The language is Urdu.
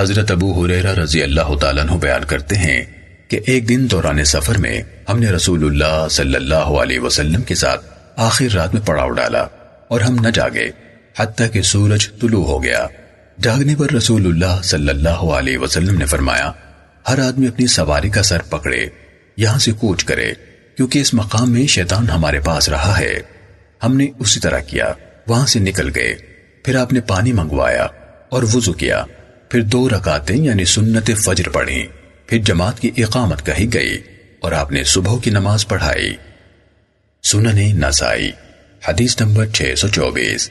حضرت ابو حریرہ رضی اللہ تعالیٰ عنہ بیان کرتے ہیں کہ ایک دن دوران سفر میں ہم نے رسول اللہ صلی اللہ علیہ وسلم کے ساتھ آخر رات میں پڑاؤ ڈالا اور ہم نہ جاگے، حتیٰ کہ سورج طلوع ہو گیا۔ جاگنے پر رسول اللہ صلی اللہ علیہ وسلم نے فرمایا، ہر آدمی اپنی سواری کا سر پکڑے، یہاں سے کوچ کرے، کیونکہ اس مقام میں شیطان ہمارے پاس رہا ہے۔ ہم نے اسی طرح کیا، وہاں سے نکل گئے، پھر آپ نے پانی منگوایا اور وضو کیا۔ پھر دو رکاتیں یعنی سنت فجر پڑھی، پھر جماعت کی اقامت کہی گئی اور آپ نے صبح کی نماز پڑھائی۔ سنن نسائی، حدیث نمبر 624